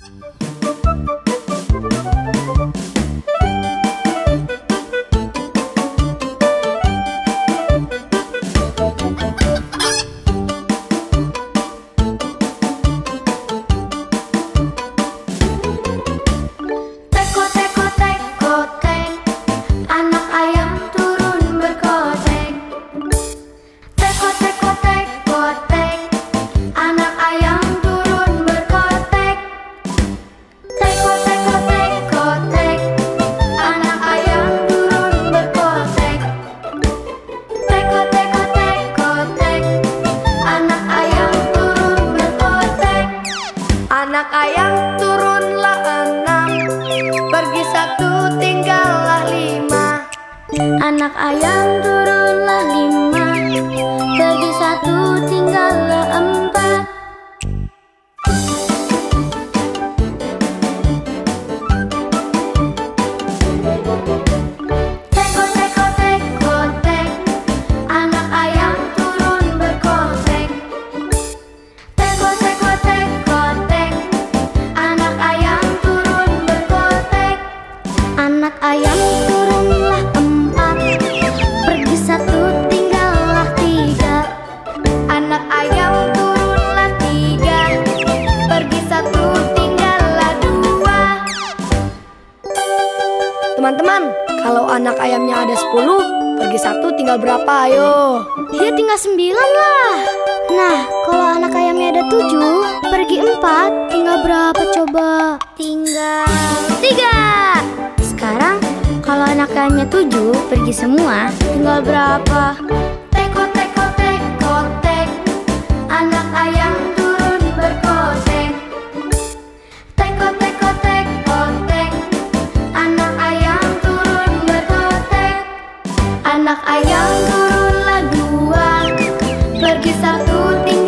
Thank you. Anak ayam turunlah enam. Pergi satu tinggallah lima. Anak ayam turunlah lima Teman-teman, kalau anak ayamnya ada 10 Pergi satu tinggal berapa ayo? Ya tinggal sembilan lah Nah kalau anak ayamnya ada tujuh Pergi empat Tinggal berapa coba? Tinggal tiga Sekarang kalau anak ayamnya tujuh Pergi semua Tinggal berapa? Anak ayam turunlah dua Pergi satu tinggal